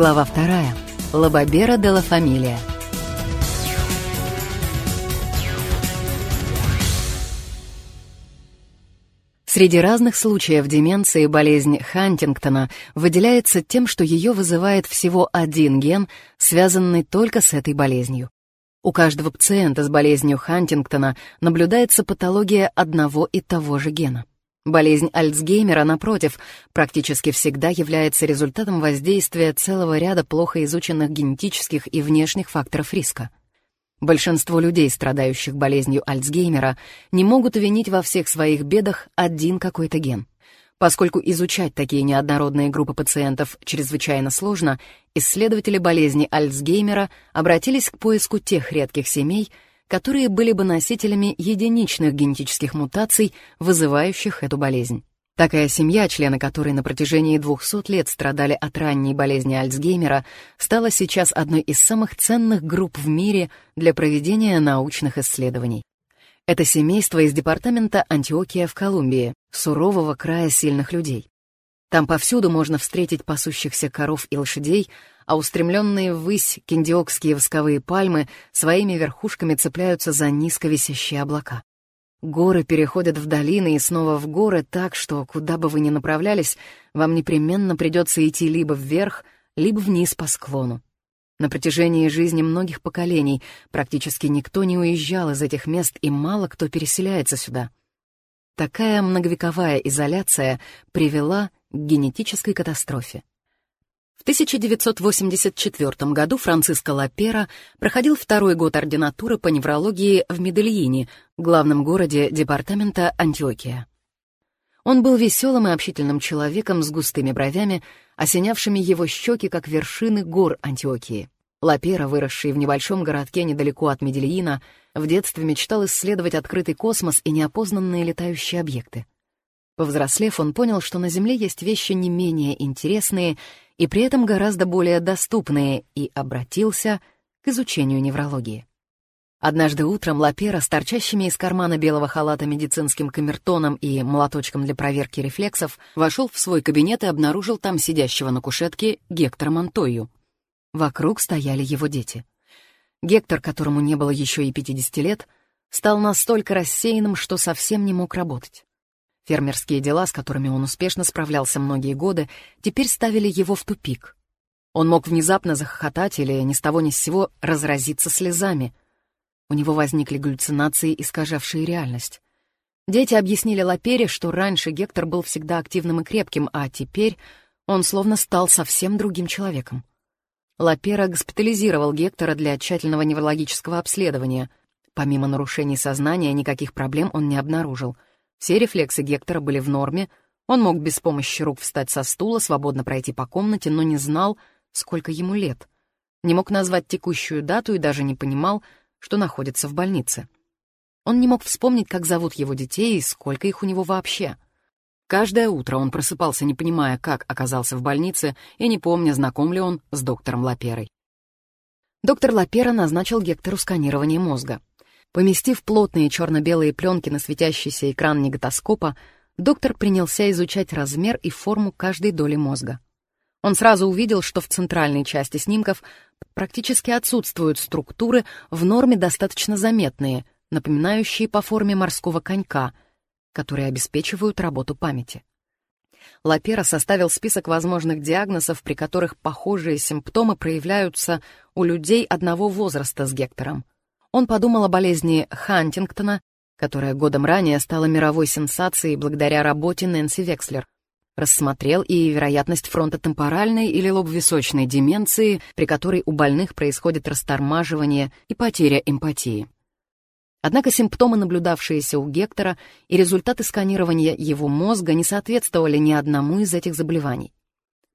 Глава вторая. Лабабера де ла Фамилия. Среди разных случаев деменции болезнь Хантингтона выделяется тем, что ее вызывает всего один ген, связанный только с этой болезнью. У каждого пациента с болезнью Хантингтона наблюдается патология одного и того же гена. Болезнь Альцгеймера, напротив, практически всегда является результатом воздействия целого ряда плохо изученных генетических и внешних факторов риска. Большинство людей, страдающих болезнью Альцгеймера, не могут винить во всех своих бедах один какой-то ген. Поскольку изучать такие неоднородные группы пациентов чрезвычайно сложно, исследователи болезни Альцгеймера обратились к поиску тех редких семей, которые были бы носителями единичных генетических мутаций, вызывающих эту болезнь. Такая семья, члены которой на протяжении 200 лет страдали от ранней болезни Альцгеймера, стала сейчас одной из самых ценных групп в мире для проведения научных исследований. Это семейство из департамента Антиокия в Колумбии, сурового края сильных людей. Там повсюду можно встретить пасущихся коров и лошадей, а устремленные ввысь киндиокские восковые пальмы своими верхушками цепляются за низко висящие облака. Горы переходят в долины и снова в горы так, что куда бы вы ни направлялись, вам непременно придется идти либо вверх, либо вниз по склону. На протяжении жизни многих поколений практически никто не уезжал из этих мест и мало кто переселяется сюда. Такая многовековая изоляция привела к генетической катастрофе. В 1984 году Франциско Лапера проходил второй год ординатуры по неврологии в Медельине, главном городе департамента Антиокия. Он был веселым и общительным человеком с густыми бровями, осенявшими его щеки, как вершины гор Антиокии. Лапера, выросший в небольшом городке недалеко от Медельина, в детстве мечтал исследовать открытый космос и неопознанные летающие объекты. Повзрослев, он понял, что на Земле есть вещи не менее интересные и при этом гораздо более доступные, и обратился к изучению неврологии. Однажды утром Лапера с торчащими из кармана белого халата медицинским камертоном и молоточком для проверки рефлексов вошел в свой кабинет и обнаружил там сидящего на кушетке Гектора Монтою. Вокруг стояли его дети. Гектор, которому не было еще и 50 лет, стал настолько рассеянным, что совсем не мог работать. Фермерские дела, с которыми он успешно справлялся многие годы, теперь ставили его в тупик. Он мог внезапно захохотать или ни с того ни с сего разразиться слезами. У него возникли галлюцинации, искажавшие реальность. Дети объяснили Лапере, что раньше Гектор был всегда активным и крепким, а теперь он словно стал совсем другим человеком. Лапера госпитализировал Гектора для тщательного неврологического обследования. Помимо нарушений сознания, никаких проблем он не обнаружил — все рефлексы Гектора были в норме, он мог без помощи рук встать со стула, свободно пройти по комнате, но не знал, сколько ему лет. Не мог назвать текущую дату и даже не понимал, что находится в больнице. Он не мог вспомнить, как зовут его детей и сколько их у него вообще. Каждое утро он просыпался, не понимая, как оказался в больнице, и не помня, знаком ли он с доктором Лаперой. Доктор Лапера назначил Гектору сканирование мозга. Поместив плотные черно-белые пленки на светящийся экран неготоскопа, доктор принялся изучать размер и форму каждой доли мозга. Он сразу увидел, что в центральной части снимков практически отсутствуют структуры в норме достаточно заметные, напоминающие по форме морского конька, которые обеспечивают работу памяти. Лапера составил список возможных диагнозов, при которых похожие симптомы проявляются у людей одного возраста с Гектором. Он подумал о болезни Хантингтона, которая годом ранее стала мировой сенсацией благодаря работе Нэнси Векслер. Рассмотрел и вероятность фронтотемпоральной или лобовисочной деменции, при которой у больных происходит растормаживание и потеря эмпатии. Однако симптомы, наблюдавшиеся у Гектора, и результаты сканирования его мозга не соответствовали ни одному из этих заболеваний.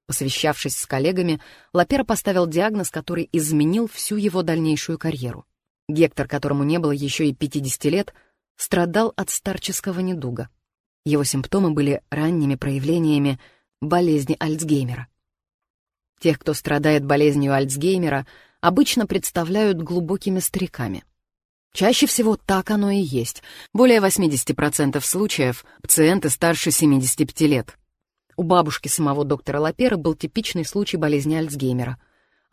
Посвящавшись с коллегами, Лапера поставил диагноз, который изменил всю его дальнейшую карьеру. Гектор, которому не было еще и 50 лет, страдал от старческого недуга. Его симптомы были ранними проявлениями болезни Альцгеймера. Тех, кто страдает болезнью Альцгеймера, обычно представляют глубокими стариками. Чаще всего так оно и есть. Более 80% случаев пациенты старше 75 лет. У бабушки самого доктора Лапера был типичный случай болезни Альцгеймера.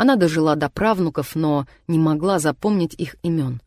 Она дожила до правнуков, но не могла запомнить их имен.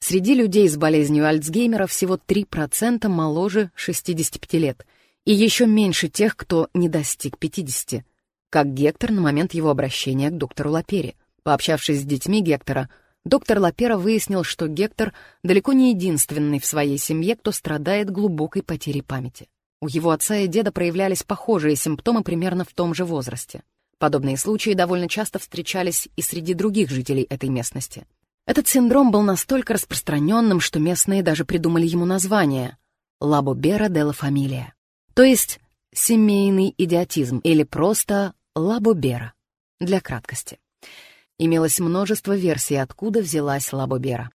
Среди людей с болезнью Альцгеймера всего 3% моложе 65 лет, и еще меньше тех, кто не достиг 50, как Гектор на момент его обращения к доктору Лапере. Пообщавшись с детьми Гектора, доктор Лапера выяснил, что Гектор далеко не единственный в своей семье, кто страдает глубокой потерей памяти. У его отца и деда проявлялись похожие симптомы примерно в том же возрасте. Подобные случаи довольно часто встречались и среди других жителей этой местности. Этот синдром был настолько распространенным, что местные даже придумали ему название — «Лабобера де ла фамилия», то есть «семейный идиотизм» или просто «лабобера» для краткости. Имелось множество версий, откуда взялась лабобера.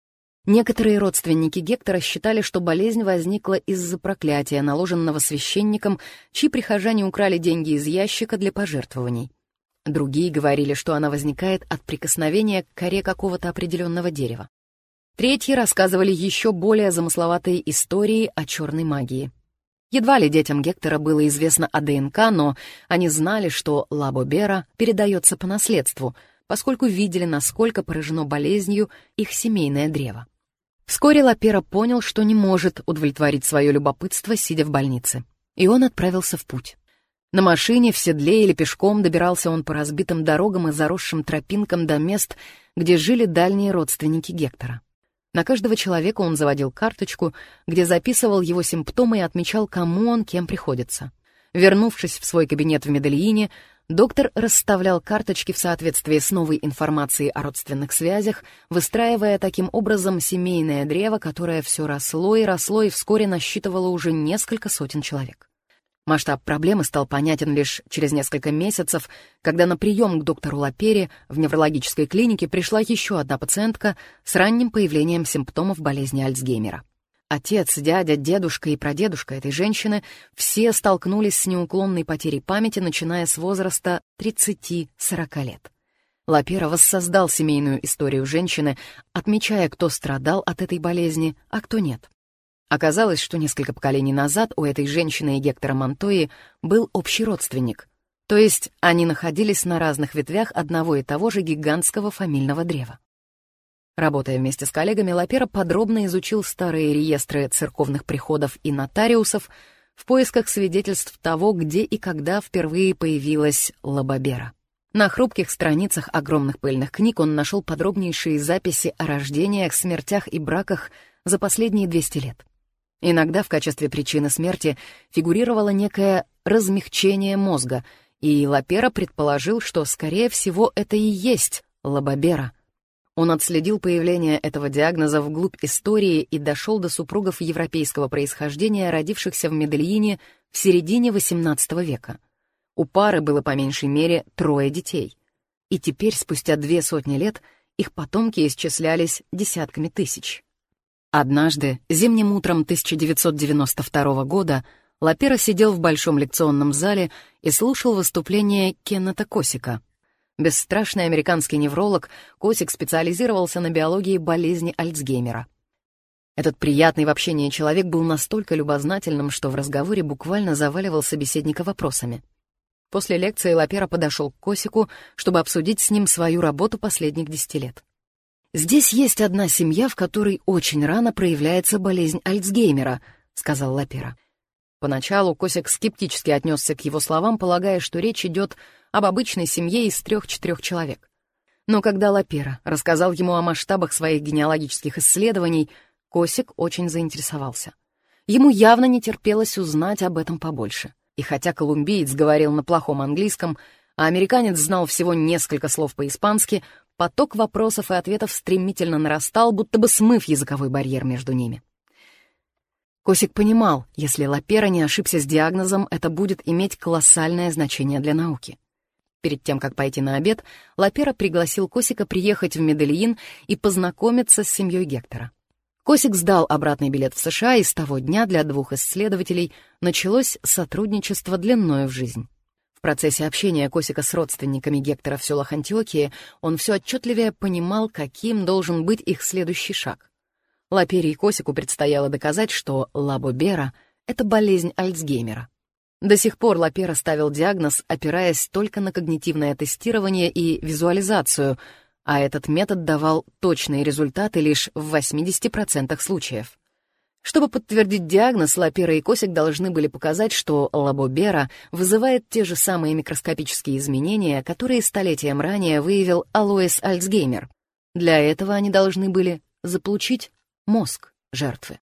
Некоторые родственники Гектора считали, что болезнь возникла из-за проклятия, наложенного священником, чьи прихожане украли деньги из ящика для пожертвований. Другие говорили, что она возникает от прикосновения к коре какого-то определенного дерева. Третьи рассказывали еще более замысловатые истории о черной магии. Едва ли детям Гектора было известно о ДНК, но они знали, что лабобера передается по наследству, поскольку видели, насколько поражено болезнью их семейное древо. Вскоре Лапера понял, что не может удовлетворить свое любопытство, сидя в больнице. И он отправился в путь. На машине, в седле или пешком добирался он по разбитым дорогам и заросшим тропинкам до мест, где жили дальние родственники Гектора. На каждого человека он заводил карточку, где записывал его симптомы и отмечал, кому он кем приходится. Вернувшись в свой кабинет в Медельине, Доктор расставлял карточки в соответствии с новой информацией о родственных связях, выстраивая таким образом семейное древо, которое все росло и росло и вскоре насчитывало уже несколько сотен человек. Масштаб проблемы стал понятен лишь через несколько месяцев, когда на прием к доктору Лапере в неврологической клинике пришла еще одна пациентка с ранним появлением симптомов болезни Альцгеймера. Отец, дядя, дедушка и прадедушка этой женщины все столкнулись с неуклонной потерей памяти, начиная с возраста 30-40 лет. Лапера воссоздал семейную историю женщины, отмечая, кто страдал от этой болезни, а кто нет. Оказалось, что несколько поколений назад у этой женщины и Гектора Монтои был общий родственник, то есть они находились на разных ветвях одного и того же гигантского фамильного древа. Работая вместе с коллегами, Лапера подробно изучил старые реестры церковных приходов и нотариусов в поисках свидетельств того, где и когда впервые появилась Лабабера. На хрупких страницах огромных пыльных книг он нашел подробнейшие записи о рождениях, смертях и браках за последние 200 лет. Иногда в качестве причины смерти фигурировало некое размягчение мозга, и Лапера предположил, что, скорее всего, это и есть Лабабера — он отследил появление этого диагноза вглубь истории и дошел до супругов европейского происхождения, родившихся в Медельине в середине XVIII века. У пары было по меньшей мере трое детей. И теперь, спустя две сотни лет, их потомки исчислялись десятками тысяч. Однажды, зимним утром 1992 года, Лапера сидел в большом лекционном зале и слушал выступление Кеннета Косика — Бесстрашный американский невролог, Косик специализировался на биологии болезни Альцгеймера. Этот приятный в общении человек был настолько любознательным, что в разговоре буквально заваливал собеседника вопросами. После лекции Лапера подошел к Косику, чтобы обсудить с ним свою работу последних десяти лет. «Здесь есть одна семья, в которой очень рано проявляется болезнь Альцгеймера», — сказал Лапера. Поначалу Косик скептически отнесся к его словам, полагая, что речь идет об обычной семье из трех-четырех человек. Но когда Лапера рассказал ему о масштабах своих генеалогических исследований, Косик очень заинтересовался. Ему явно не терпелось узнать об этом побольше. И хотя колумбиец говорил на плохом английском, а американец знал всего несколько слов по-испански, поток вопросов и ответов стремительно нарастал, будто бы смыв языковой барьер между ними. Косик понимал, если Лапера не ошибся с диагнозом, это будет иметь колоссальное значение для науки. Перед тем, как пойти на обед, Лапера пригласил Косика приехать в Медельин и познакомиться с семьей Гектора. Косик сдал обратный билет в США, и с того дня для двух исследователей началось сотрудничество длиною в жизнь. В процессе общения Косика с родственниками Гектора в селах Антиокии он все отчетливее понимал, каким должен быть их следующий шаг. Лапере и Косику предстояло доказать, что лабобера — это болезнь Альцгеймера. До сих пор Лапера ставил диагноз, опираясь только на когнитивное тестирование и визуализацию, а этот метод давал точные результаты лишь в 80% случаев. Чтобы подтвердить диагноз, Лапера и Косик должны были показать, что лабобера вызывает те же самые микроскопические изменения, которые столетием ранее выявил Алоис Альцгеймер. Для этого они должны были заполучить мозг жертвы.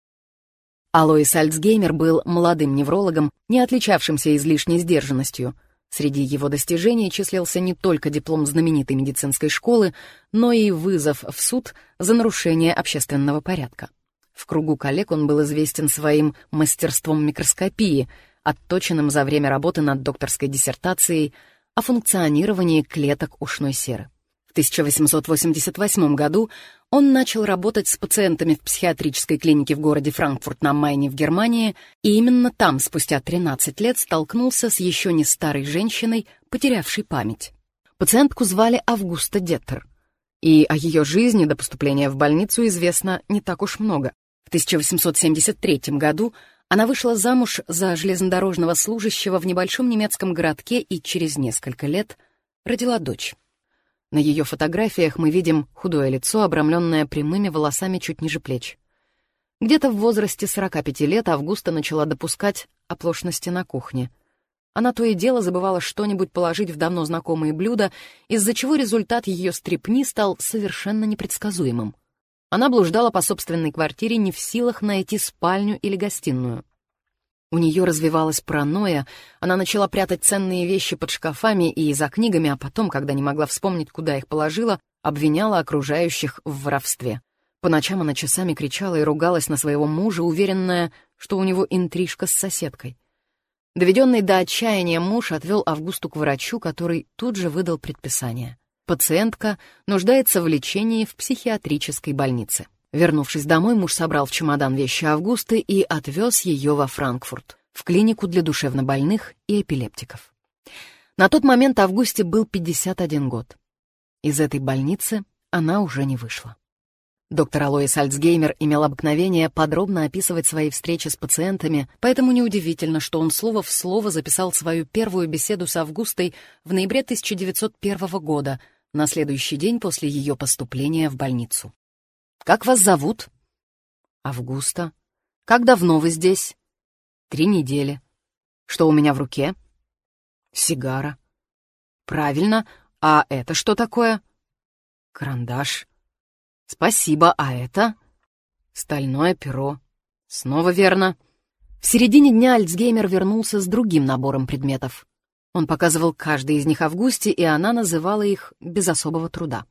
Алоис Альцгеймер был молодым неврологом, не отличавшимся излишней сдержанностью. Среди его достижений числился не только диплом знаменитой медицинской школы, но и вызов в суд за нарушение общественного порядка. В кругу коллег он был известен своим мастерством микроскопии, отточенным за время работы над докторской диссертацией о функционировании клеток ушной серы. В 1888 году он начал работать с пациентами в психиатрической клинике в городе Франкфурт на Майне в Германии, и именно там, спустя 13 лет, столкнулся с еще не старой женщиной, потерявшей память. Пациентку звали Августа Деттер, и о ее жизни до поступления в больницу известно не так уж много. В 1873 году она вышла замуж за железнодорожного служащего в небольшом немецком городке и через несколько лет родила дочь. На ее фотографиях мы видим худое лицо, обрамленное прямыми волосами чуть ниже плеч. Где-то в возрасте 45 лет Августа начала допускать оплошности на кухне. Она то и дело забывала что-нибудь положить в давно знакомые блюда, из-за чего результат ее стрепни стал совершенно непредсказуемым. Она блуждала по собственной квартире, не в силах найти спальню или гостиную. У нее развивалась паранойя, она начала прятать ценные вещи под шкафами и за книгами, а потом, когда не могла вспомнить, куда их положила, обвиняла окружающих в воровстве. По ночам она часами кричала и ругалась на своего мужа, уверенная, что у него интрижка с соседкой. Доведенный до отчаяния муж отвел Августу к врачу, который тут же выдал предписание — Пациентка нуждается в лечении в психиатрической больнице. Вернувшись домой, муж собрал в чемодан вещи Августы и отвез ее во Франкфурт, в клинику для душевнобольных и эпилептиков. На тот момент Августе был 51 год. Из этой больницы она уже не вышла. Доктор Алоис Альцгеймер имел обыкновение подробно описывать свои встречи с пациентами, поэтому неудивительно, что он слово в слово записал свою первую беседу с Августой в ноябре 1901 года — на следующий день после ее поступления в больницу. «Как вас зовут?» «Августа». «Как давно вы здесь?» «Три недели». «Что у меня в руке?» «Сигара». «Правильно. А это что такое?» «Карандаш». «Спасибо. А это?» «Стальное перо». «Снова верно». В середине дня Альцгеймер вернулся с другим набором предметов. Он показывал каждый из них Августе, и она называла их без особого труда.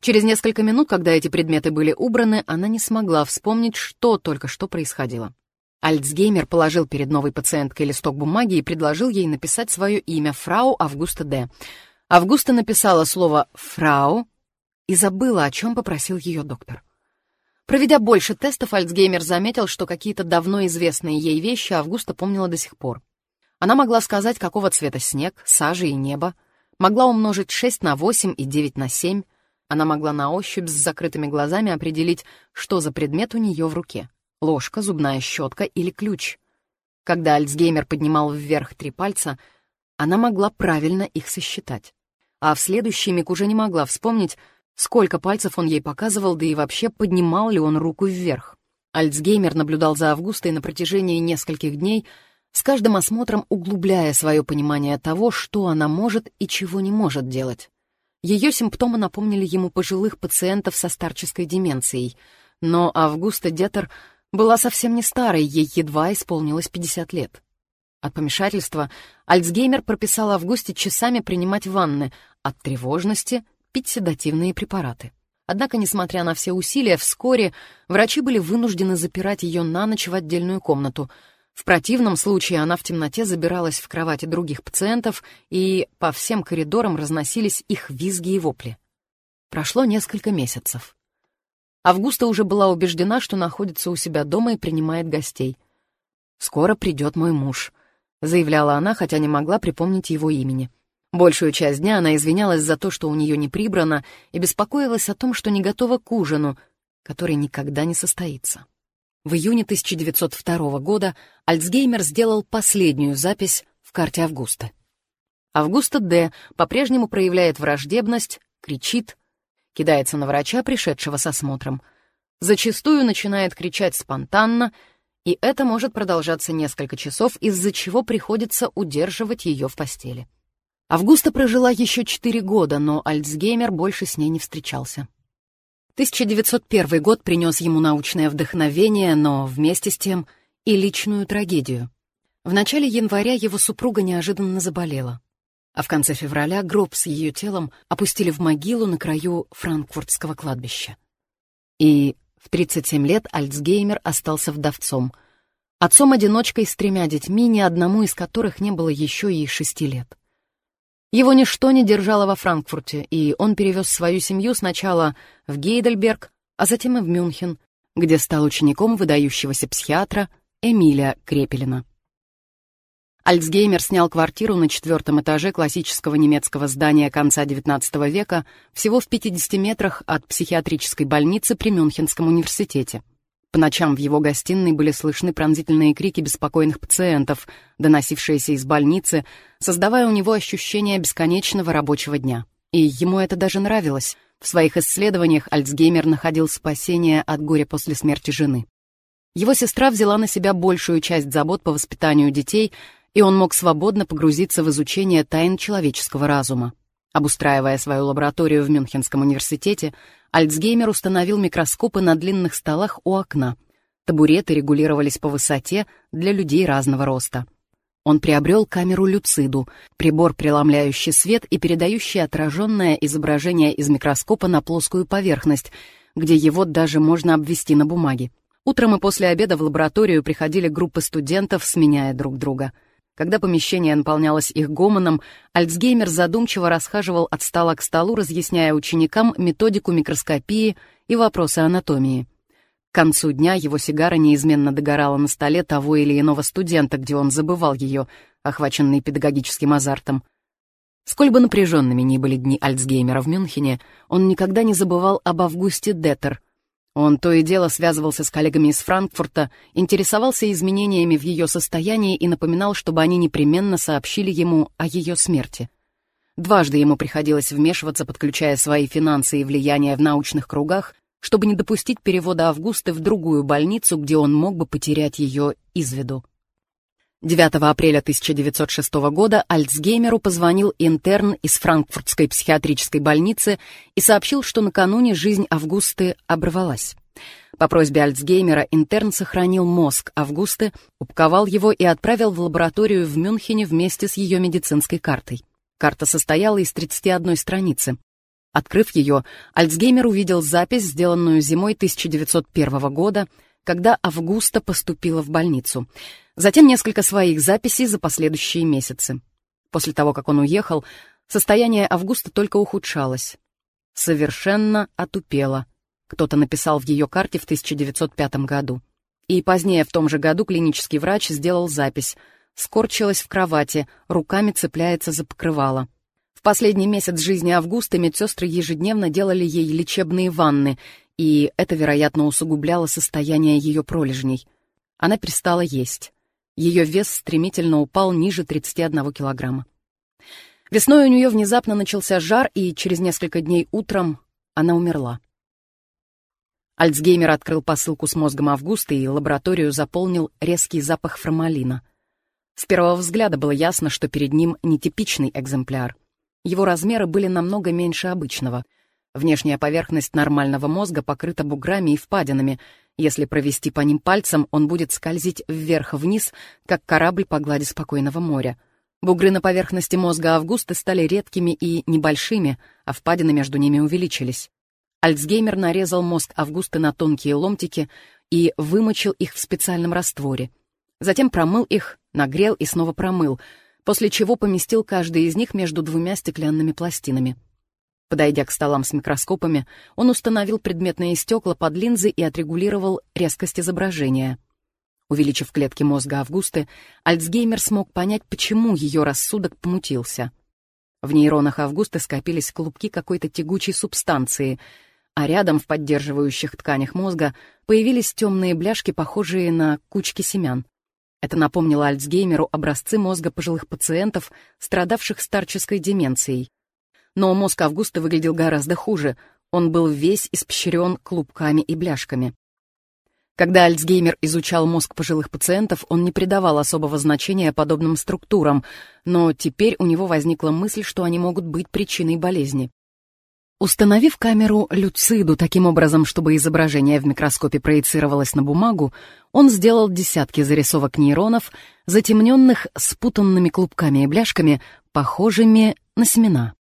Через несколько минут, когда эти предметы были убраны, она не смогла вспомнить, что только что происходило. Альцгеймер положил перед новой пациенткой листок бумаги и предложил ей написать свое имя «Фрау Августа Д». Августа написала слово «фрау» и забыла, о чем попросил ее доктор. Проведя больше тестов, Альцгеймер заметил, что какие-то давно известные ей вещи Августа помнила до сих пор. Она могла сказать, какого цвета снег, сажа и небо, могла умножить 6 на 8 и 9 на 7. Она могла на ощупь с закрытыми глазами определить, что за предмет у нее в руке — ложка, зубная щетка или ключ. Когда Альцгеймер поднимал вверх три пальца, она могла правильно их сосчитать. А в следующий миг уже не могла вспомнить, сколько пальцев он ей показывал, да и вообще поднимал ли он руку вверх. Альцгеймер наблюдал за Августой на протяжении нескольких дней — с каждым осмотром углубляя свое понимание того, что она может и чего не может делать. Ее симптомы напомнили ему пожилых пациентов со старческой деменцией, но Августа Детер была совсем не старой, ей едва исполнилось 50 лет. От помешательства Альцгеймер прописал Августе часами принимать ванны, от тревожности — пить седативные препараты. Однако, несмотря на все усилия, вскоре врачи были вынуждены запирать ее на ночь в отдельную комнату — в противном случае она в темноте забиралась в кровати других пациентов, и по всем коридорам разносились их визги и вопли. Прошло несколько месяцев. Августа уже была убеждена, что находится у себя дома и принимает гостей. «Скоро придет мой муж», — заявляла она, хотя не могла припомнить его имени. Большую часть дня она извинялась за то, что у нее не прибрано, и беспокоилась о том, что не готова к ужину, который никогда не состоится. В июне 1902 года Альцгеймер сделал последнюю запись карте Августа. Августа Д. по-прежнему проявляет враждебность, кричит, кидается на врача, пришедшего с осмотром. Зачастую начинает кричать спонтанно, и это может продолжаться несколько часов, из-за чего приходится удерживать ее в постели. Августа прожила еще четыре года, но Альцгеймер больше с ней не встречался. 1901 год принес ему научное вдохновение, но вместе с тем и личную трагедию. В начале января его супруга неожиданно заболела, а в конце февраля гроб с ее телом опустили в могилу на краю франкфуртского кладбища. И в 37 лет Альцгеймер остался вдовцом, отцом-одиночкой с тремя детьми, ни одному из которых не было еще и шести лет. Его ничто не держало во Франкфурте, и он перевез свою семью сначала в Гейдельберг, а затем и в Мюнхен, где стал учеником выдающегося психиатра Эмиля Крепелина. Альцгеймер снял квартиру на четвертом этаже классического немецкого здания конца XIX века всего в 50 метрах от психиатрической больницы при Мюнхенском университете. По ночам в его гостиной были слышны пронзительные крики беспокойных пациентов, доносившиеся из больницы, создавая у него ощущение бесконечного рабочего дня. И ему это даже нравилось. В своих исследованиях Альцгеймер находил спасение от горя после смерти жены. Его сестра взяла на себя большую часть забот по воспитанию детей, и он мог свободно погрузиться в изучение тайн человеческого разума. Обустраивая свою лабораторию в Мюнхенском университете, Альцгеймер установил микроскопы на длинных столах у окна. Табуреты регулировались по высоте для людей разного роста. Он приобрел камеру Люциду, прибор, преломляющий свет и передающий отраженное изображение из микроскопа на плоскую поверхность, где его даже можно обвести на бумаге. Утром и после обеда в лабораторию приходили группы студентов, сменяя друг друга — когда помещение наполнялось их гомоном, Альцгеймер задумчиво расхаживал от стола к столу, разъясняя ученикам методику микроскопии и вопросы анатомии. К концу дня его сигара неизменно догорала на столе того или иного студента, где он забывал ее, охваченный педагогическим азартом. Сколь бы напряженными ни были дни Альцгеймера в Мюнхене, он никогда не забывал об Августе Детер, он то и дело связывался с коллегами из Франкфурта, интересовался изменениями в ее состоянии и напоминал, чтобы они непременно сообщили ему о ее смерти. Дважды ему приходилось вмешиваться, подключая свои финансы и влияние в научных кругах, чтобы не допустить перевода Августы в другую больницу, где он мог бы потерять ее из виду. 9 апреля 1906 года Альцгеймеру позвонил интерн из франкфуртской психиатрической больницы и сообщил, что накануне жизнь Августы оборвалась. По просьбе Альцгеймера интерн сохранил мозг Августы, упаковал его и отправил в лабораторию в Мюнхене вместе с ее медицинской картой. Карта состояла из 31 страницы. Открыв ее, Альцгеймер увидел запись, сделанную зимой 1901 года, когда Августа поступила в больницу — Затем несколько своих записей за последующие месяцы. После того, как он уехал, состояние Августа только ухудшалось. Совершенно отупело. Кто-то написал в ее карте в 1905 году. И позднее в том же году клинический врач сделал запись. Скорчилась в кровати, руками цепляется за покрывало. В последний месяц жизни Августа медсестры ежедневно делали ей лечебные ванны, и это, вероятно, усугубляло состояние ее пролежней. Она перестала есть. Ее вес стремительно упал ниже 31 килограмма. Весной у нее внезапно начался жар, и через несколько дней утром она умерла. Альцгеймер открыл посылку с мозгом Августа и лабораторию заполнил резкий запах формалина. С первого взгляда было ясно, что перед ним нетипичный экземпляр. Его размеры были намного меньше обычного. Внешняя поверхность нормального мозга покрыта буграми и впадинами, если провести по ним пальцем, он будет скользить вверх-вниз, как корабль по глади спокойного моря. Бугры на поверхности мозга Августа стали редкими и небольшими, а впадины между ними увеличились. Альцгеймер нарезал мозг Августа на тонкие ломтики и вымочил их в специальном растворе. Затем промыл их, нагрел и снова промыл, после чего поместил каждый из них между двумя стеклянными пластинами — Подойдя к столам с микроскопами, он установил предметные стекла под линзы и отрегулировал резкость изображения. Увеличив клетки мозга Августы, Альцгеймер смог понять, почему ее рассудок помутился. В нейронах Августы скопились клубки какой-то тягучей субстанции, а рядом в поддерживающих тканях мозга появились темные бляшки, похожие на кучки семян. Это напомнило Альцгеймеру образцы мозга пожилых пациентов, страдавших старческой деменцией. Но мозг Августа выглядел гораздо хуже. Он был весь испещрен клубками и бляшками. Когда Альцгеймер изучал мозг пожилых пациентов, он не придавал особого значения подобным структурам, но теперь у него возникла мысль, что они могут быть причиной болезни. Установив камеру люциду таким образом, чтобы изображение в микроскопе проецировалось на бумагу, он сделал десятки зарисовок нейронов, затемненных спутанными клубками и бляшками, похожими на семена.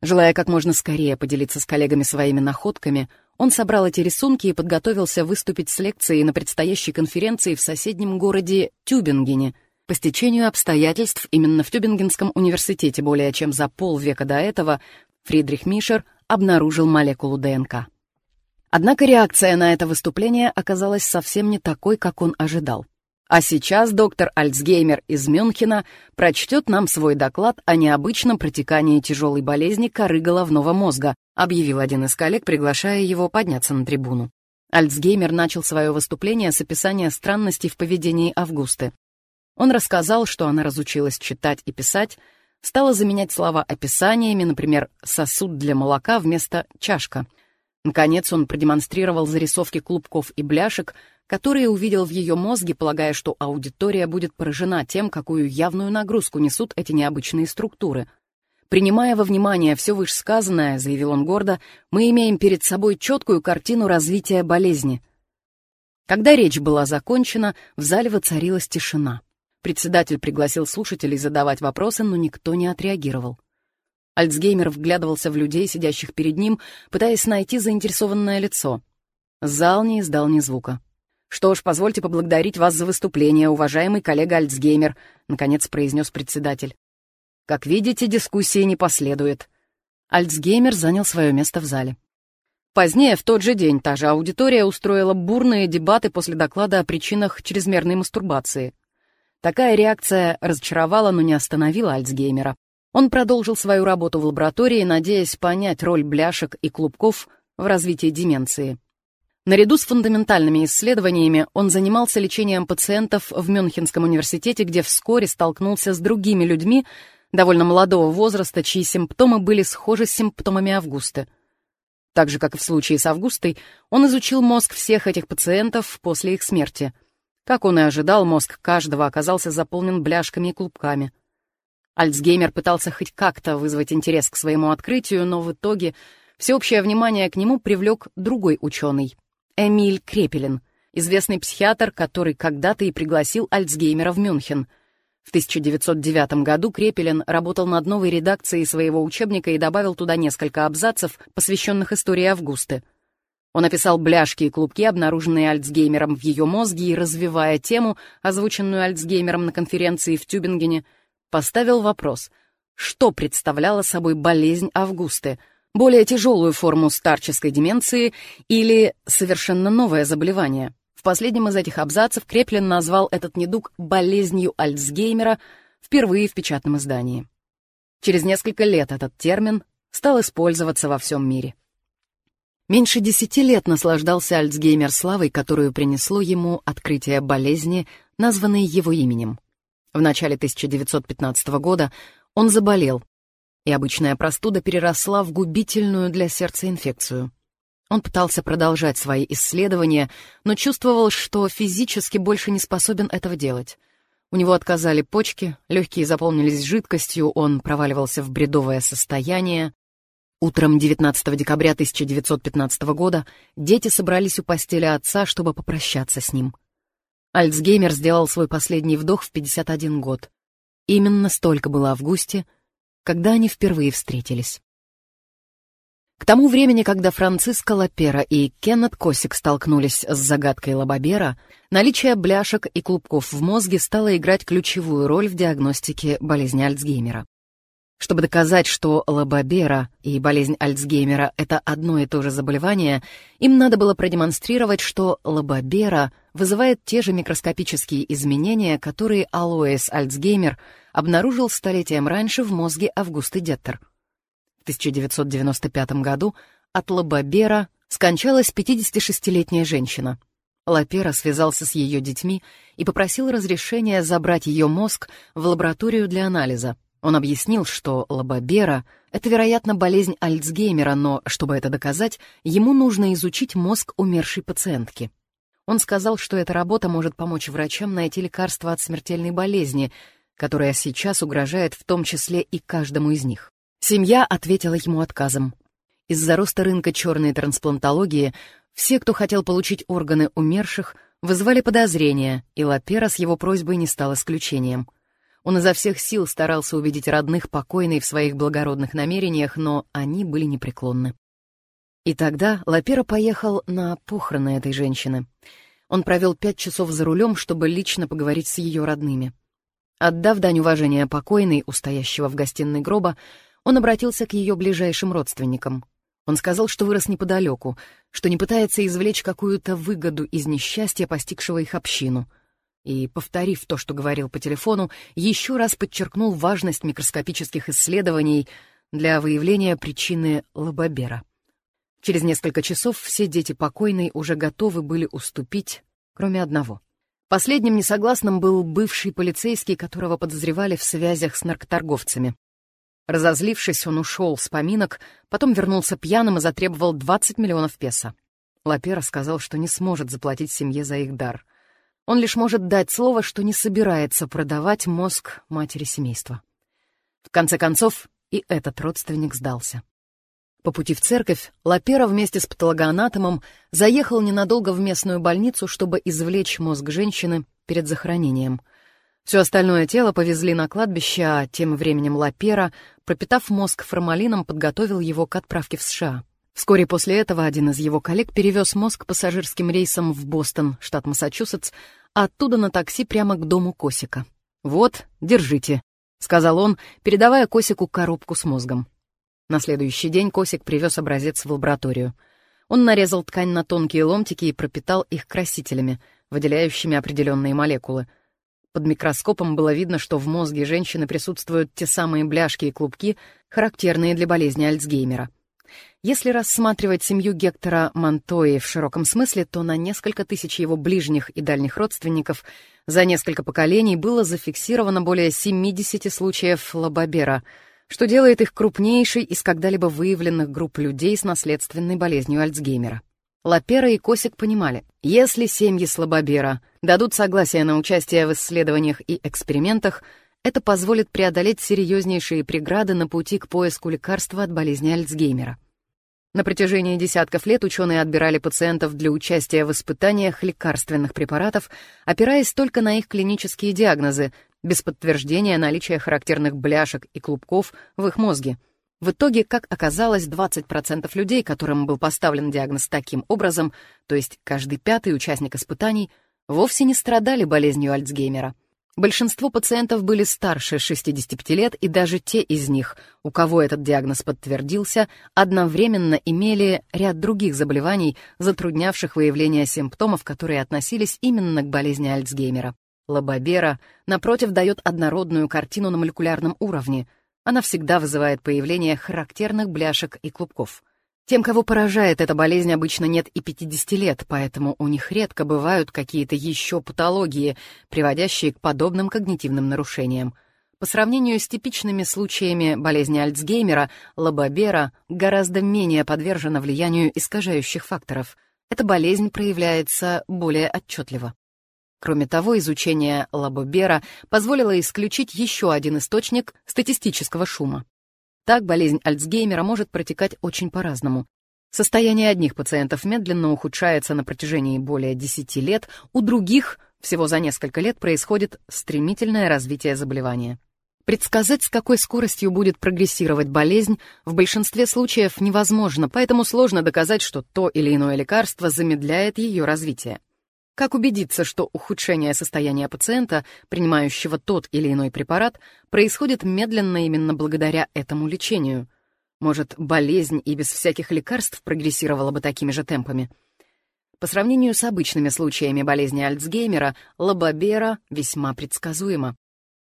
Желая как можно скорее поделиться с коллегами своими находками, он собрал эти рисунки и подготовился выступить с лекцией на предстоящей конференции в соседнем городе Тюбингене. По стечению обстоятельств именно в Тюбингенском университете более чем за полвека до этого Фридрих Мишер обнаружил молекулу ДНК. Однако реакция на это выступление оказалась совсем не такой, как он ожидал. А сейчас доктор Альцгеймер из Мюнхена прочтет нам свой доклад о необычном протекании тяжелой болезни коры головного мозга, объявил один из коллег, приглашая его подняться на трибуну. Альцгеймер начал свое выступление с описания странностей в поведении Августы. Он рассказал, что она разучилась читать и писать, стала заменять слова описаниями, например, «сосуд для молока» вместо «чашка». Наконец он продемонстрировал зарисовки клубков и бляшек, которые увидел в ее мозге, полагая, что аудитория будет поражена тем, какую явную нагрузку несут эти необычные структуры. Принимая во внимание все вышесказанное, заявил он гордо, мы имеем перед собой четкую картину развития болезни. Когда речь была закончена, в зале воцарилась тишина. Председатель пригласил слушателей задавать вопросы, но никто не отреагировал. Альцгеймер вглядывался в людей, сидящих перед ним, пытаясь найти заинтересованное лицо. Зал не издал ни звука. «Что ж, позвольте поблагодарить вас за выступление, уважаемый коллега Альцгеймер», — наконец произнес председатель. «Как видите, дискуссии не последует». Альцгеймер занял свое место в зале. Позднее, в тот же день, та же аудитория устроила бурные дебаты после доклада о причинах чрезмерной мастурбации. Такая реакция разочаровала, но не остановила Альцгеймера. Он продолжил свою работу в лаборатории, надеясь понять роль бляшек и клубков в развитии деменции. Наряду с фундаментальными исследованиями он занимался лечением пациентов в Мюнхенском университете, где вскоре столкнулся с другими людьми довольно молодого возраста, чьи симптомы были схожи с симптомами Августы. Так же, как и в случае с Августой, он изучил мозг всех этих пациентов после их смерти. Как он и ожидал, мозг каждого оказался заполнен бляшками и клубками. Альцгеймер пытался хоть как-то вызвать интерес к своему открытию, но в итоге всеобщее внимание к нему привлек другой ученый — Эмиль Крепелин, известный психиатр, который когда-то и пригласил Альцгеймера в Мюнхен. В 1909 году Крепелин работал над новой редакцией своего учебника и добавил туда несколько абзацев, посвященных истории Августы. Он описал бляшки и клубки, обнаруженные Альцгеймером в ее мозге, и, развивая тему, озвученную Альцгеймером на конференции в Тюбингене, поставил вопрос, что представляла собой болезнь Августы — более тяжелую форму старческой деменции или совершенно новое заболевание. В последнем из этих абзацев Креплин назвал этот недуг болезнью Альцгеймера впервые в печатном издании. Через несколько лет этот термин стал использоваться во всем мире. Меньше десяти лет наслаждался Альцгеймер славой, которую принесло ему открытие болезни, названной его именем. В начале 1915 года он заболел, и обычная простуда переросла в губительную для сердца инфекцию. Он пытался продолжать свои исследования, но чувствовал, что физически больше не способен этого делать. У него отказали почки, легкие заполнились жидкостью, он проваливался в бредовое состояние. Утром 19 декабря 1915 года дети собрались у постели отца, чтобы попрощаться с ним. Альцгеймер сделал свой последний вдох в 51 год. Именно столько было Августе, когда они впервые встретились. К тому времени, когда Франциско Лапера и Кеннет Косик столкнулись с загадкой Лабабера, наличие бляшек и клубков в мозге стало играть ключевую роль в диагностике болезни Альцгеймера. Чтобы доказать, что Лабабера и болезнь Альцгеймера — это одно и то же заболевание, им надо было продемонстрировать, что Лабабера вызывает те же микроскопические изменения, которые Алоэс Альцгеймер обнаружил столетием раньше в мозге Августы Деттер. В 1995 году от лобобера скончалась 56-летняя женщина. Лапера связался с ее детьми и попросил разрешения забрать ее мозг в лабораторию для анализа. Он объяснил, что лобобера — это, вероятно, болезнь Альцгеймера, но, чтобы это доказать, ему нужно изучить мозг умершей пациентки. Он сказал, что эта работа может помочь врачам найти лекарство от смертельной болезни, которая сейчас угрожает в том числе и каждому из них. Семья ответила ему отказом. Из-за роста рынка черной трансплантологии все, кто хотел получить органы умерших, вызывали подозрения, и Лапера с его просьбой не стал исключением. Он изо всех сил старался убедить родных покойной в своих благородных намерениях, но они были непреклонны. И тогда Лапера поехал на похороны этой женщины. Он провел пять часов за рулем, чтобы лично поговорить с ее родными. Отдав дань уважения покойной, у стоящего в гостиной гроба, он обратился к ее ближайшим родственникам. Он сказал, что вырос неподалеку, что не пытается извлечь какую-то выгоду из несчастья, постигшего их общину. И, повторив то, что говорил по телефону, еще раз подчеркнул важность микроскопических исследований для выявления причины лобобера. Через несколько часов все дети покойной уже готовы были уступить, кроме одного. Последним несогласным был бывший полицейский, которого подозревали в связях с наркоторговцами. Разозлившись, он ушел с поминок, потом вернулся пьяным и затребовал 20 миллионов песо. Лапера сказал, что не сможет заплатить семье за их дар. Он лишь может дать слово, что не собирается продавать мозг матери семейства. В конце концов, и этот родственник сдался. По пути в церковь Лапера вместе с патологоанатомом заехал ненадолго в местную больницу, чтобы извлечь мозг женщины перед захоронением — все остальное тело повезли на кладбище, а тем временем Лапера, пропитав мозг формалином, подготовил его к отправке в США. Вскоре после этого один из его коллег перевез мозг пассажирским рейсом в Бостон, штат Массачусетс, оттуда на такси прямо к дому Косика. «Вот, держите», — сказал он, передавая Косику коробку с мозгом. На следующий день Косик привез образец в лабораторию. Он нарезал ткань на тонкие ломтики и пропитал их красителями, выделяющими определенные молекулы — под микроскопом было видно, что в мозге женщины присутствуют те самые бляшки и клубки, характерные для болезни Альцгеймера. Если рассматривать семью Гектора Монтои в широком смысле, то на несколько тысяч его ближних и дальних родственников за несколько поколений было зафиксировано более 70 случаев лобобера, что делает их крупнейшей из когда-либо выявленных групп людей с наследственной болезнью Альцгеймера. Лапера и Косик понимали, если семьи слабобера дадут согласие на участие в исследованиях и экспериментах, это позволит преодолеть серьезнейшие преграды на пути к поиску лекарства от болезни Альцгеймера. На протяжении десятков лет ученые отбирали пациентов для участия в испытаниях лекарственных препаратов, опираясь только на их клинические диагнозы, без подтверждения наличия характерных бляшек и клубков в их мозге — в итоге, как оказалось, 20% людей, которым был поставлен диагноз таким образом, то есть каждый пятый участник испытаний, вовсе не страдали болезнью Альцгеймера. Большинство пациентов были старше 65 лет, и даже те из них, у кого этот диагноз подтвердился, одновременно имели ряд других заболеваний, затруднявших выявление симптомов, которые относились именно к болезни Альцгеймера. Лобобера, напротив, дает однородную картину на молекулярном уровне — она всегда вызывает появление характерных бляшек и клубков. Тем, кого поражает эта болезнь, обычно нет и 50 лет, поэтому у них редко бывают какие-то еще патологии, приводящие к подобным когнитивным нарушениям. По сравнению с типичными случаями болезни Альцгеймера, лобобера гораздо менее подвержена влиянию искажающих факторов. Эта болезнь проявляется более отчетливо. Кроме того, изучение Лабобера позволило исключить еще один источник статистического шума. Так болезнь Альцгеймера может протекать очень по-разному. Состояние одних пациентов медленно ухудшается на протяжении более 10 лет, у других всего за несколько лет происходит стремительное развитие заболевания. Предсказать, с какой скоростью будет прогрессировать болезнь, в большинстве случаев невозможно, поэтому сложно доказать, что то или иное лекарство замедляет ее развитие. Как убедиться, что ухудшение состояния пациента, принимающего тот или иной препарат, происходит медленно именно благодаря этому лечению? Может, болезнь и без всяких лекарств прогрессировала бы такими же темпами? По сравнению с обычными случаями болезни Альцгеймера, лобобера весьма предсказуема.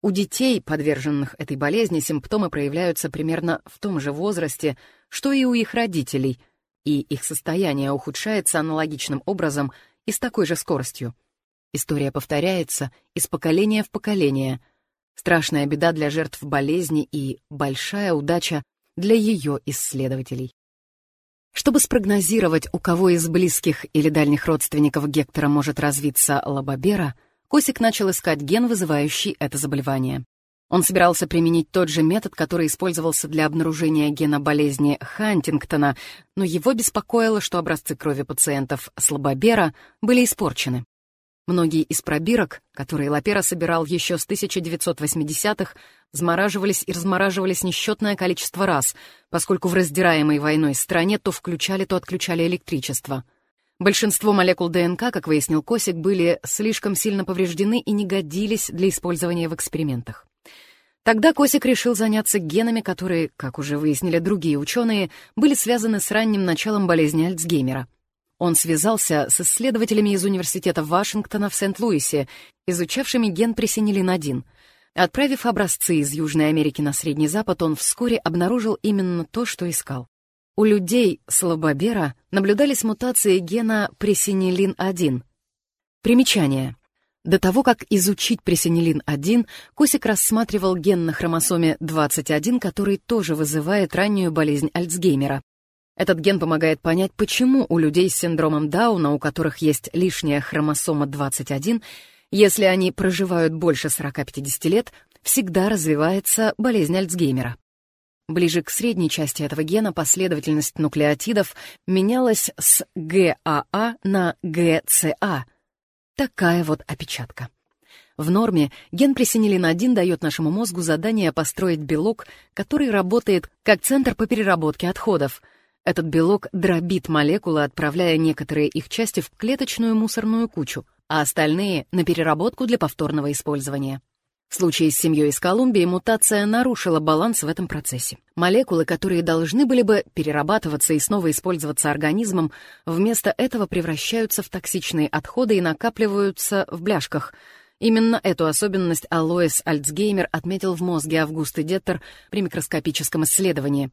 У детей, подверженных этой болезни, симптомы проявляются примерно в том же возрасте, что и у их родителей, и их состояние ухудшается аналогичным образом и с такой же скоростью. История повторяется из поколения в поколение. Страшная беда для жертв болезни и большая удача для ее исследователей. Чтобы спрогнозировать, у кого из близких или дальних родственников Гектора может развиться лобобера, Косик начал искать ген, вызывающий это заболевание. Он собирался применить тот же метод, который использовался для обнаружения гена болезни Хантингтона, но его беспокоило, что образцы крови пациентов с лобобера были испорчены. Многие из пробирок, которые Лапера собирал еще с 1980-х, замораживались и размораживались несчетное количество раз, поскольку в раздираемой войной стране то включали, то отключали электричество. Большинство молекул ДНК, как выяснил Косик, были слишком сильно повреждены и не годились для использования в экспериментах. Тогда Косик решил заняться генами, которые, как уже выяснили другие ученые, были связаны с ранним началом болезни Альцгеймера — он связался с исследователями из Университета Вашингтона в Сент-Луисе, изучавшими ген пресенилин-1. Отправив образцы из Южной Америки на Средний Запад, он вскоре обнаружил именно то, что искал. У людей слабобера наблюдались мутации гена пресенилин-1. Примечание. До того, как изучить пресенилин-1, Косик рассматривал ген на хромосоме 21, который тоже вызывает раннюю болезнь Альцгеймера. Этот ген помогает понять, почему у людей с синдромом Дауна, у которых есть лишняя хромосома 21, если они проживают больше 40-50 лет, всегда развивается болезнь Альцгеймера. Ближе к средней части этого гена последовательность нуклеотидов менялась с ГАА на ГЦА. Такая вот опечатка. В норме ген пресенилин-1 дает нашему мозгу задание построить белок, который работает как центр по переработке отходов — этот белок дробит молекулы, отправляя некоторые их части в клеточную мусорную кучу, а остальные — на переработку для повторного использования. В случае с семьей из Колумбии мутация нарушила баланс в этом процессе. Молекулы, которые должны были бы перерабатываться и снова использоваться организмом, вместо этого превращаются в токсичные отходы и накапливаются в бляшках. Именно эту особенность Алоис Альцгеймер отметил в мозге Августы Деттер при микроскопическом исследовании.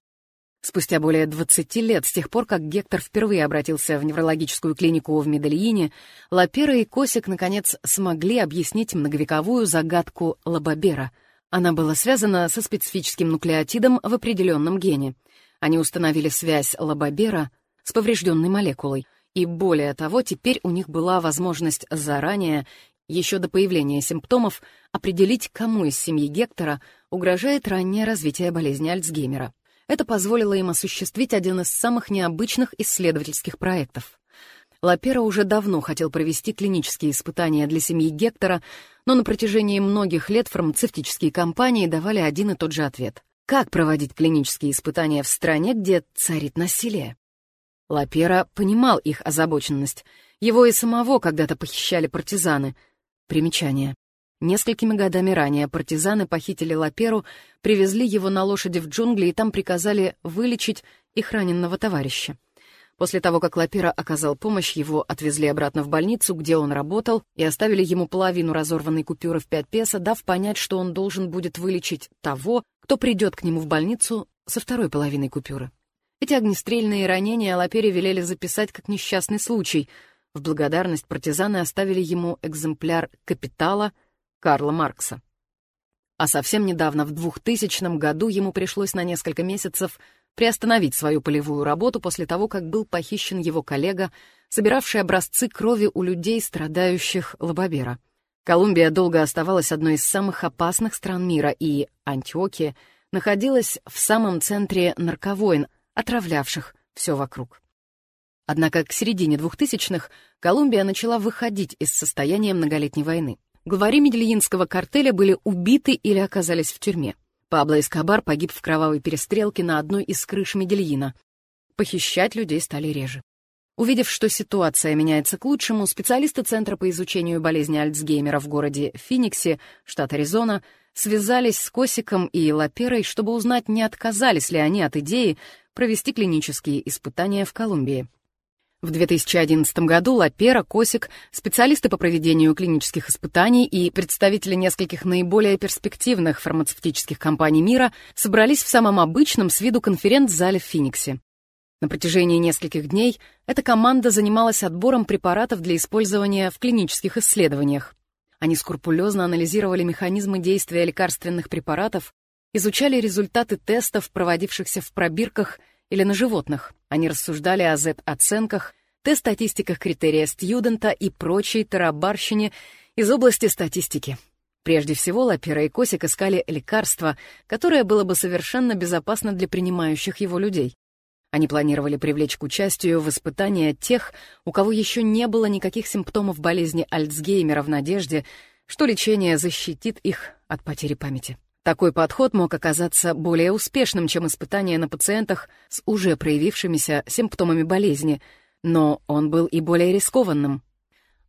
Спустя более 20 лет, с тех пор, как Гектор впервые обратился в неврологическую клинику в Медельине, Лапера и Косик, наконец, смогли объяснить многовековую загадку Лабабера. Она была связана со специфическим нуклеотидом в определенном гене. Они установили связь Лабабера с поврежденной молекулой. И более того, теперь у них была возможность заранее, еще до появления симптомов, определить, кому из семьи Гектора угрожает раннее развитие болезни Альцгеймера. Это позволило им осуществить один из самых необычных исследовательских проектов. Лапера уже давно хотел провести клинические испытания для семьи Гектора, но на протяжении многих лет фармацевтические компании давали один и тот же ответ. Как проводить клинические испытания в стране, где царит насилие? Лапера понимал их озабоченность. Его и самого когда-то похищали партизаны. Примечание. Несколькими годами ранее партизаны похитили Лаперу, привезли его на лошади в джунгли и там приказали вылечить их раненного товарища. После того, как Лапера оказал помощь, его отвезли обратно в больницу, где он работал, и оставили ему половину разорванной купюры в пять песо, дав понять, что он должен будет вылечить того, кто придет к нему в больницу со второй половиной купюры. Эти огнестрельные ранения Лапере велели записать как несчастный случай. В благодарность партизаны оставили ему экземпляр «Капитала», Карла Маркса. А совсем недавно, в 2000 году, ему пришлось на несколько месяцев приостановить свою полевую работу после того, как был похищен его коллега, собиравший образцы крови у людей, страдающих лобобера. Колумбия долго оставалась одной из самых опасных стран мира, и Антиокия находилась в самом центре нарковойн, отравлявших все вокруг. Однако к середине 2000-х Колумбия начала выходить из состояния многолетней войны. Главари медельинского картеля были убиты или оказались в тюрьме. Пабло Эскобар погиб в кровавой перестрелке на одной из крыш Медельина. Похищать людей стали реже. Увидев, что ситуация меняется к лучшему, специалисты Центра по изучению болезни Альцгеймера в городе Финиксе, штат Аризона, связались с Косиком и Лаперой, чтобы узнать, не отказались ли они от идеи провести клинические испытания в Колумбии. В 2011 году Лапера, Косик, специалисты по проведению клинических испытаний и представители нескольких наиболее перспективных фармацевтических компаний мира собрались в самом обычном с виду конференц-зале в Финиксе. На протяжении нескольких дней эта команда занималась отбором препаратов для использования в клинических исследованиях. Они скрупулезно анализировали механизмы действия лекарственных препаратов, изучали результаты тестов, проводившихся в пробирках или на животных. Они рассуждали о Z-оценках, тест-статистиках критерия студента и прочей тарабарщине из области статистики. Прежде всего, Лапера и Косик искали лекарство, которое было бы совершенно безопасно для принимающих его людей. Они планировали привлечь к участию в испытании тех, у кого еще не было никаких симптомов болезни Альцгеймера в надежде, что лечение защитит их от потери памяти. Такой подход мог оказаться более успешным, чем испытания на пациентах с уже проявившимися симптомами болезни, но он был и более рискованным.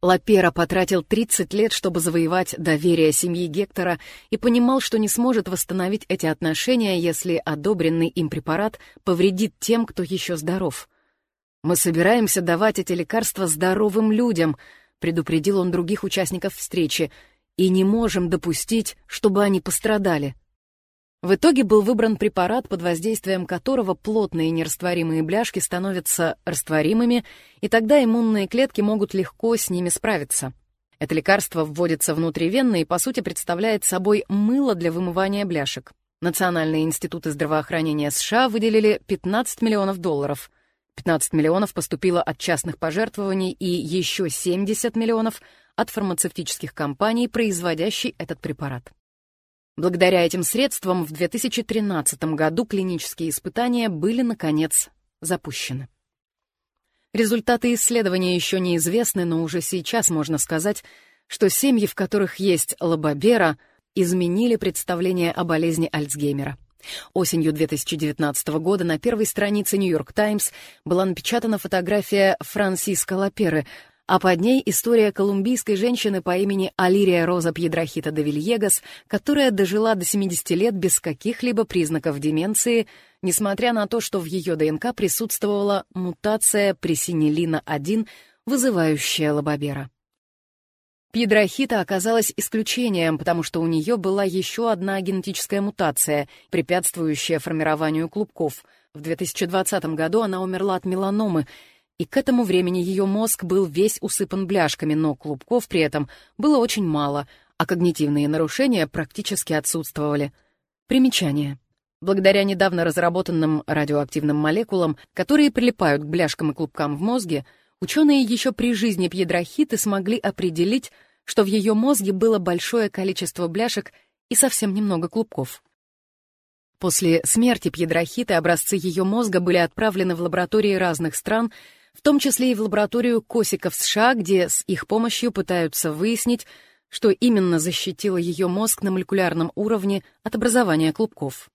Лапера потратил 30 лет, чтобы завоевать доверие семьи Гектора и понимал, что не сможет восстановить эти отношения, если одобренный им препарат повредит тем, кто еще здоров. «Мы собираемся давать эти лекарства здоровым людям», — предупредил он других участников встречи, «и не можем допустить, чтобы они пострадали». В итоге был выбран препарат, под воздействием которого плотные нерастворимые бляшки становятся растворимыми, и тогда иммунные клетки могут легко с ними справиться. Это лекарство вводится внутривенно и, по сути, представляет собой мыло для вымывания бляшек. Национальные институты здравоохранения США выделили 15 миллионов долларов. 15 миллионов поступило от частных пожертвований и еще 70 миллионов от фармацевтических компаний, производящих этот препарат. Благодаря этим средствам в 2013 году клинические испытания были, наконец, запущены. Результаты исследования еще неизвестны, но уже сейчас можно сказать, что семьи, в которых есть лобобера, изменили представление о болезни Альцгеймера. Осенью 2019 года на первой странице «Нью-Йорк Таймс» была напечатана фотография Франсиско Лаперы, а под ней история колумбийской женщины по имени Алирия Роза Пьедрахита де Вильегас, которая дожила до 70 лет без каких-либо признаков деменции, несмотря на то, что в ее ДНК присутствовала мутация пресинилина-1, вызывающая лобобера. Пьедрахита оказалась исключением, потому что у нее была еще одна генетическая мутация, препятствующая формированию клубков. В 2020 году она умерла от меланомы, и к этому времени ее мозг был весь усыпан бляшками, но клубков при этом было очень мало, а когнитивные нарушения практически отсутствовали. Примечание. Благодаря недавно разработанным радиоактивным молекулам, которые прилипают к бляшкам и клубкам в мозге, ученые еще при жизни Пьедрахиты смогли определить, что в ее мозге было большое количество бляшек и совсем немного клубков. После смерти Пьедрахиты образцы ее мозга были отправлены в лаборатории разных стран, в том числе и в лабораторию Косиков США, где с их помощью пытаются выяснить, что именно защитило ее мозг на молекулярном уровне от образования клубков.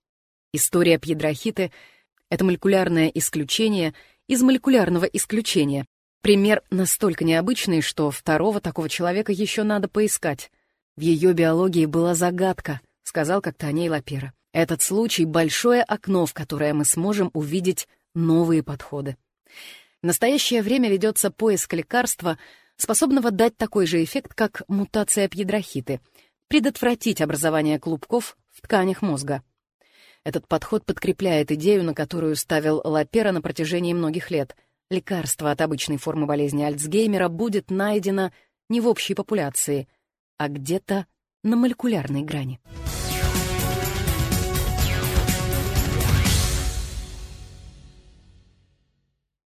История пьедрохиты — это молекулярное исключение из молекулярного исключения. Пример настолько необычный, что второго такого человека еще надо поискать. В ее биологии была загадка, сказал как-то о ней Лапера. Этот случай — большое окно, в которое мы сможем увидеть новые подходы. В настоящее время ведется поиск лекарства, способного дать такой же эффект, как мутация пьедрохиты, предотвратить образование клубков в тканях мозга. Этот подход подкрепляет идею, на которую ставил Лапера на протяжении многих лет. Лекарство от обычной формы болезни Альцгеймера будет найдено не в общей популяции, а где-то на молекулярной грани.